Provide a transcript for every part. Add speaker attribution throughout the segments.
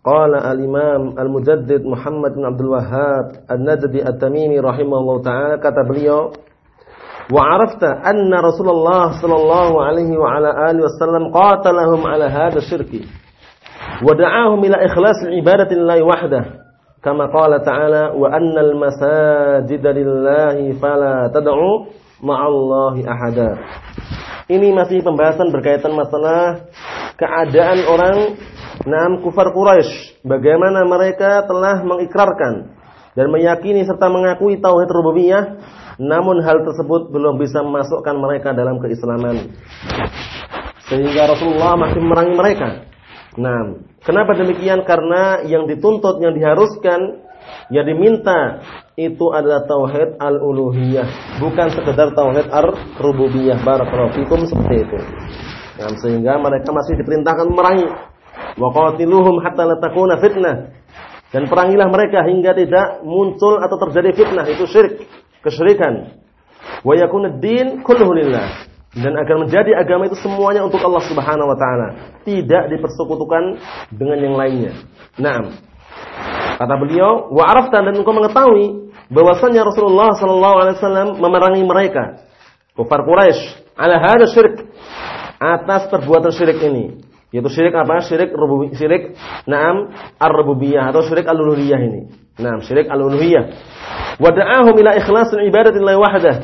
Speaker 1: Qala al-Imam Al-Mujaddid Muhammad bin Abdul Wahhab An-Najdi At-Tamimi rahimahullah taala kata beliau wa arafta anna Rasulullah sallallahu alaihi wa ala alihi wasallam qatalahum ala hadha syirki wa da'ahum ila ikhlas ibadati wahdah kama qala ta'ala wa annal masajida lillahi fala tad'u ma'allahi ahada. Ini masih pembahasan berkaitan masalah keadaan orang Naam kufar Quraisy, bagaimana mereka telah mengikrarkan dan meyakini serta mengakui tauhid rububiyah, namun hal tersebut belum bisa memasukkan mereka dalam keislaman. Sehingga Rasulullah masih memerangi mereka. Nah, kenapa demikian? Karena yang dituntut, yang diharuskan, yang diminta itu adalah tauhid al-uluhiyah, bukan sekedar tauhid ar-rububiyah. Barakallahu fikum seperti itu. Nah, sehingga mereka masih diperintahkan memerangi Wa qatiluhum hatta la takuna fitnah. Dan perangilah mereka hingga tidak muncul atau terjadi fitnah, itu syirik, kesyirikan. Wa yakuna din kulluhu lillah. Dan agar menjadi agama itu semuanya untuk Allah Subhanahu wa taala, tidak dipersekutukan dengan yang lainnya. Naam. Kata beliau, "Wa arafta dan engkau mengetahui bahwasanya Rasulullah sallallahu alaihi wasallam memerangi mereka, kufar Quraisy, ala hada syirik, atas perbuatan syirik ini. Yaitu syirik apa? Syirik rububi, syirik na'am ar-rububiyah atau syirik al-uluhiyah ini. Naam, syirik al-uluhiyah. Wa da'ahum ila ikhlasil ibadatillahi wahdah.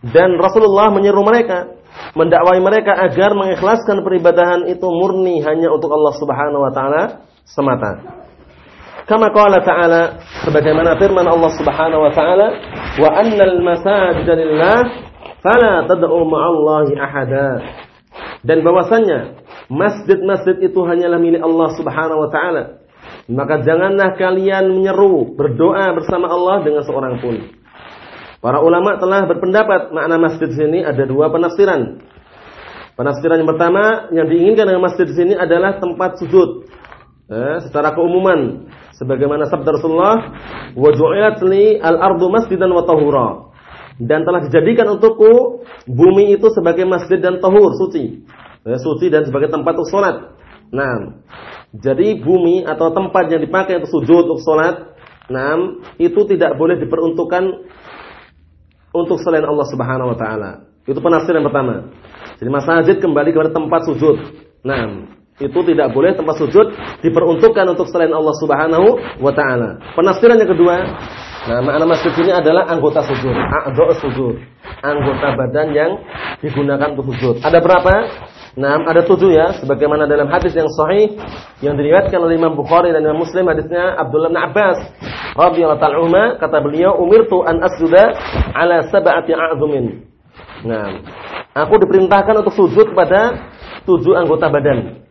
Speaker 1: Dan Rasulullah menyeru mereka, mendakwai mereka agar mengikhlaskan peribadahan itu murni hanya untuk Allah Subhanahu wa taala semata. Kama qala ta'ala sebagaimana firman Allah Subhanahu wa taala, "Wa annal masajida lillah fala tad'u ma'allahi ahada." Dan bahwasannya masjid-masjid itu hanyalah milik Allah Subhanahu wa taala. Maka janganlah kalian menyeru berdoa bersama Allah dengan seorang pun. Para ulama telah berpendapat makna masjid di sini ada dua penafsiran. Penafsiran yang pertama yang diinginkan dengan masjid di sini adalah tempat sujud. Eh, secara keumuman sebagaimana sabda Rasulullah wa ju'ilat al-ardu masjidan wa tahura dan telah dijadikan untukku bumi itu sebagai masjid dan tahur suci ya, suci dan sebagai tempat untuk sholat. Nah, jadi bumi atau tempat yang dipakai untuk sujud untuk sholat, nah itu tidak boleh diperuntukkan untuk selain Allah Subhanahu Wa Taala. Itu penafsiran pertama. Jadi masjid kembali kepada tempat sujud. Nah, itu tidak boleh tempat sujud diperuntukkan untuk selain Allah Subhanahu wa taala. Penafsiran yang kedua, nah makna masjid ini adalah anggota sujud, a'dha sujud, anggota badan yang digunakan untuk sujud. Ada berapa? Nah, ada tujuh ya, sebagaimana dalam hadis yang sahih yang diriwayatkan oleh Imam Bukhari dan Imam Muslim hadisnya Abdullah bin Abbas radhiyallahu ta'ala kata beliau umirtu an asjuda ala sab'ati a'zumin. Nah, aku diperintahkan untuk sujud kepada tujuh anggota badan.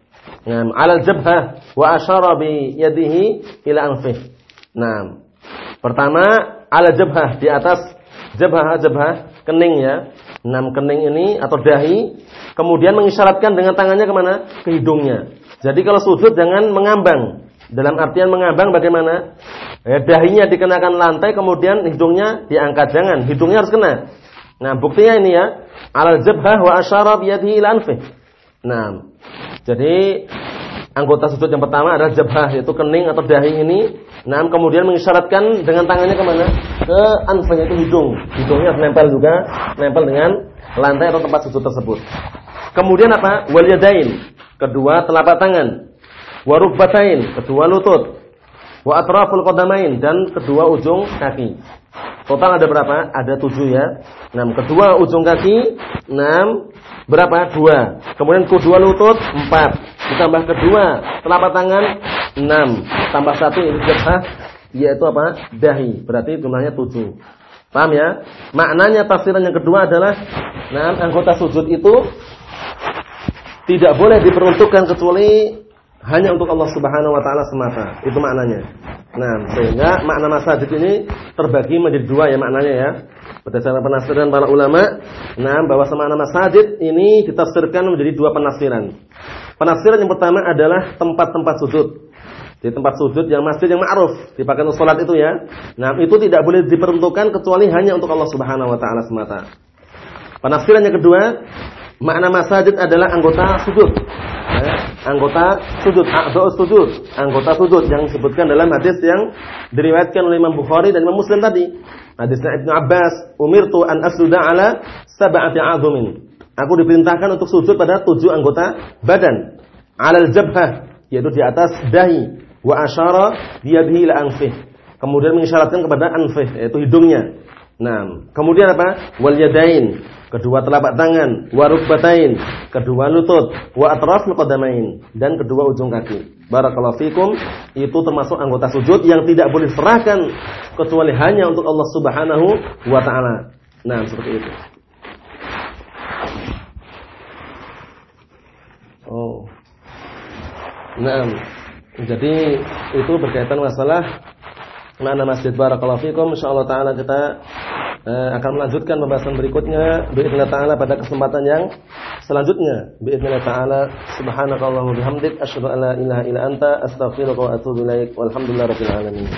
Speaker 1: Nah, alal jabhah wa asyara bi yadihi ila anfih. Nah, pertama ala jabhah di atas jabhah jabhah kening ya. Enam kening ini atau dahi Kemudian mengisyaratkan dengan tangannya ke mana? Ke hidungnya. Jadi kalau sujud jangan mengambang. Dalam artian mengambang bagaimana? Ya, dahinya dikenakan lantai, kemudian hidungnya diangkat. Jangan, hidungnya harus kena. Nah, buktinya ini ya. Alal jabhah wa asyara biyadihi ila. Nah, jadi anggota sujud yang pertama adalah jabhah, yaitu kening atau dahi ini. Nah, kemudian mengisyaratkan dengan tangannya ke mana? Ke anfihnya itu hidung. Hidungnya nempel juga, nempel dengan lantai atau tempat sujud tersebut. Kemudian apa? Wal yadain, kedua telapak tangan. Wa rukbatain, kedua lutut. Wa atraful qadamain dan kedua ujung kaki. Total ada berapa? Ada tujuh ya. Enam. Kedua ujung kaki, enam. Berapa? Dua. Kemudian kedua lutut, empat. Ditambah kedua telapak tangan, enam. Tambah satu ini jabah, yaitu apa? Dahi. Berarti jumlahnya tujuh. Paham ya? Maknanya tafsiran yang kedua adalah, nah anggota sujud itu tidak boleh diperuntukkan kecuali hanya untuk Allah Subhanahu wa taala semata. Itu maknanya. Nah, sehingga makna masajid ini terbagi menjadi dua ya maknanya ya. Berdasarkan penafsiran para ulama, nah bahwa makna masajid ini ditafsirkan menjadi dua penafsiran. Penafsiran yang pertama adalah tempat-tempat sujud. Di tempat sujud yang masjid yang ma'ruf dipakai untuk salat itu ya. Nah, itu tidak boleh diperuntukkan kecuali hanya untuk Allah Subhanahu wa taala semata. Penafsiran yang kedua, makna masajid adalah anggota sujud. Ya, anggota sujud, a'dha'u sujud, anggota sujud yang disebutkan dalam hadis yang diriwayatkan oleh Imam Bukhari dan Imam Muslim tadi. Hadisnya Ibnu Abbas, "Umirtu an asjuda ala sab'ati 'azumin." Aku diperintahkan untuk sujud pada tujuh anggota badan. Alal jabhah, yaitu di atas dahi wa asyara biyadihi ila anfih. Kemudian mengisyaratkan kepada anfih yaitu hidungnya. Nah, kemudian apa? Wal yadain, kedua telapak tangan, wa rukbatain, kedua lutut, wa atraf qadamain dan kedua ujung kaki. Barakallahu fikum, itu termasuk anggota sujud yang tidak boleh serahkan kecuali hanya untuk Allah Subhanahu wa taala. Nah, seperti itu. Oh. Nah, jadi itu berkaitan masalah mana masjid barakallahu fikum insyaallah taala kita eh, akan melanjutkan pembahasan berikutnya باذن taala pada kesempatan yang selanjutnya باذن taala subhanakallahumma bihamdik asyhadu an la ilaha illa anta astaghfiruka wa atubu ilaik walhamdulillahirabbil alamin